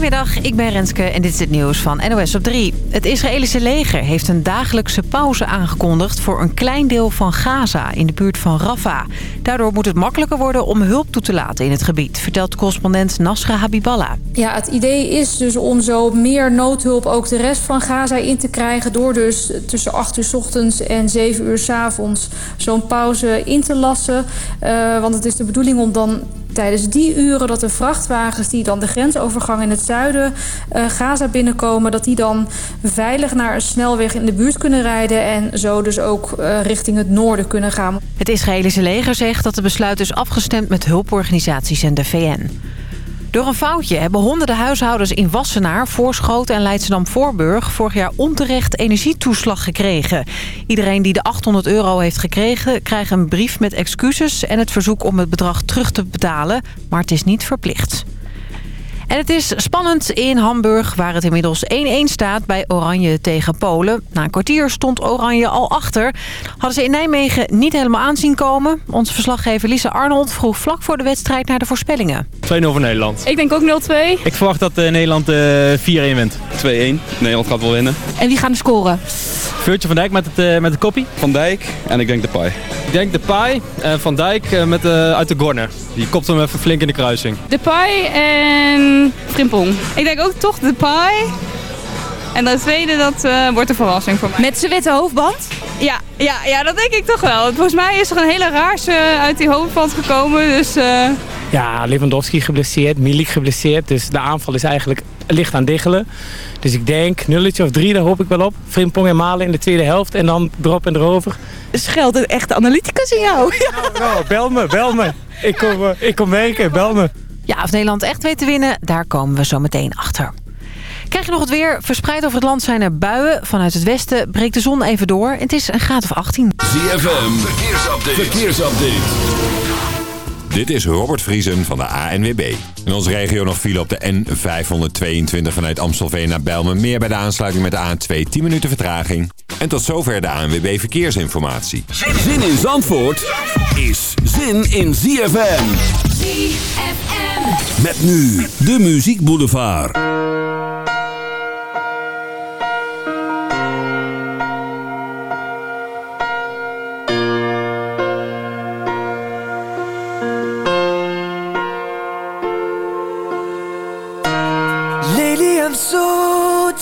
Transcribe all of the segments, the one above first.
Goedemiddag, ik ben Renske en dit is het nieuws van NOS op 3. Het Israëlische leger heeft een dagelijkse pauze aangekondigd... voor een klein deel van Gaza in de buurt van Rafah. Daardoor moet het makkelijker worden om hulp toe te laten in het gebied... vertelt correspondent Nasra Habiballah. Ja, het idee is dus om zo meer noodhulp ook de rest van Gaza in te krijgen... door dus tussen 8 uur s ochtends en 7 uur s avonds zo'n pauze in te lassen. Uh, want het is de bedoeling om dan tijdens die uren dat de vrachtwagens die dan de grensovergang in het zuiden uh, Gaza binnenkomen... dat die dan veilig naar een snelweg in de buurt kunnen rijden... en zo dus ook uh, richting het noorden kunnen gaan. Het Israëlische leger zegt dat het besluit is afgestemd met hulporganisaties en de VN. Door een foutje hebben honderden huishoudens in Wassenaar, Voorschoten en Leidschendam-Voorburg vorig jaar onterecht energietoeslag gekregen. Iedereen die de 800 euro heeft gekregen krijgt een brief met excuses en het verzoek om het bedrag terug te betalen, maar het is niet verplicht. En het is spannend in Hamburg, waar het inmiddels 1-1 staat bij Oranje tegen Polen. Na een kwartier stond Oranje al achter. Hadden ze in Nijmegen niet helemaal aanzien komen. Onze verslaggever Lisa Arnold vroeg vlak voor de wedstrijd naar de voorspellingen. 2-0 voor Nederland. Ik denk ook 0-2. Ik verwacht dat uh, Nederland uh, 4-1 wint. 2-1. Nederland gaat wel winnen. En wie gaan er scoren? Veurtje van Dijk met, het, uh, met de koppie. Van Dijk en ik denk de Pai. Ik denk de Pai en Van Dijk met, uit de corner. Die kopt hem even flink in de kruising. De Pai en Frimpong. Ik denk ook toch de Pai. En de tweede, dat uh, wordt een verrassing voor mij. Met zijn witte hoofdband? Ja, ja, ja, dat denk ik toch wel. Volgens mij is er een hele raarse uit die hoofdband gekomen. Dus, uh... Ja, Lewandowski geblesseerd, Milik geblesseerd. Dus de aanval is eigenlijk licht aan diggelen. Dus ik denk nulletje of drie, daar hoop ik wel op. Frimpong en Malen in de tweede helft en dan drop en erover. Schuilt een echte analyticus in jou? Nou, nou, bel me, bel me. Ik kom, uh, ik kom werken, bel me. Ja, of Nederland echt weet te winnen, daar komen we zo meteen achter. Krijg je nog het weer? Verspreid over het land zijn er buien. Vanuit het westen breekt de zon even door. Het is een graad of 18. ZFM, verkeersupdate. verkeersupdate. Dit is Robert Vriesen van de ANWB. In onze regio nog file op de N522 vanuit Amstelveen naar Bijlmer. Meer bij de aansluiting met de A2 10 minuten vertraging. En tot zover de ANWB Verkeersinformatie. Zin in Zandvoort is zin in ZFM. ZFM. Met nu de Muziek Boulevard.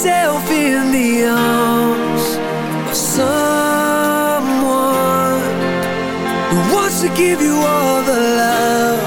Yourself in the arms Of someone Who wants to give you all the love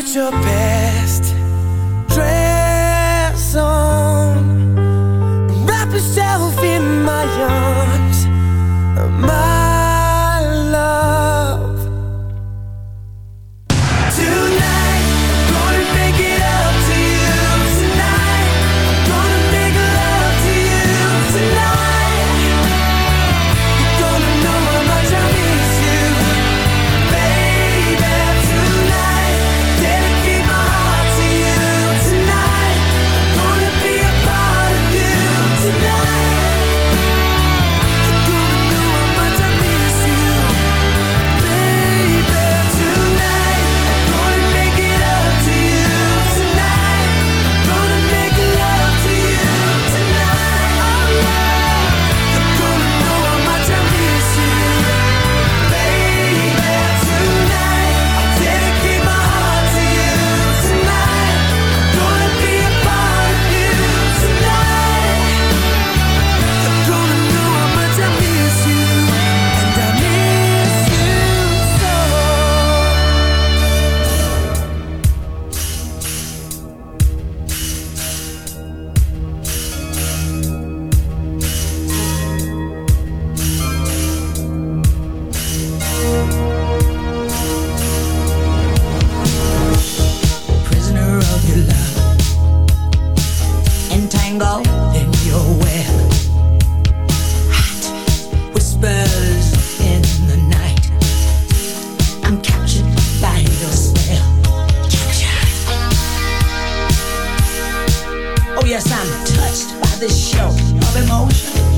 put your back touched by this show of emotion.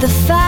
The fact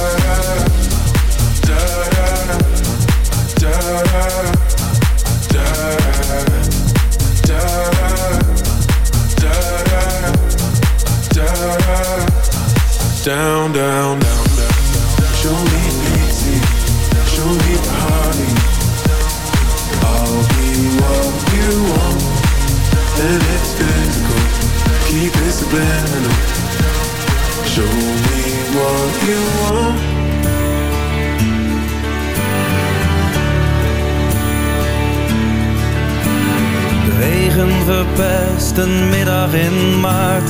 down, down, down, down. Show me easy, show me party. I'll be what you want, and it's physical. Keep it subliminal. Show me what you want. De regen verpest een middag in maart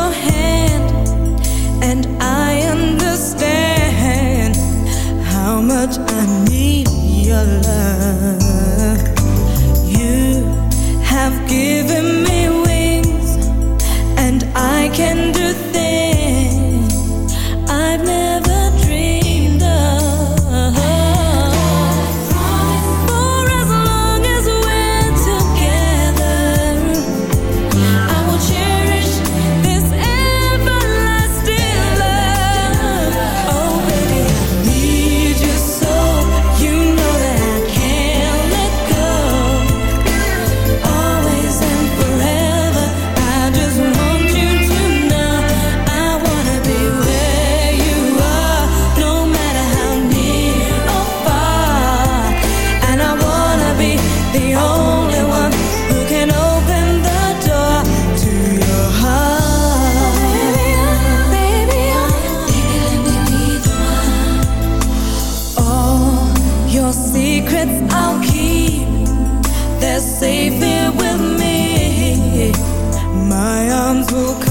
broken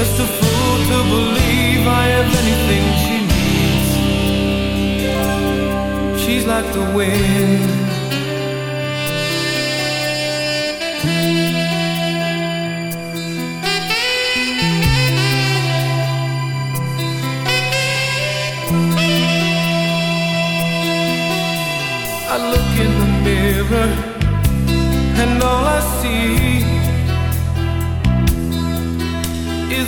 Just a fool to believe I have anything she needs. She's like the wind. I look in the mirror and all I see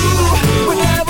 do whatever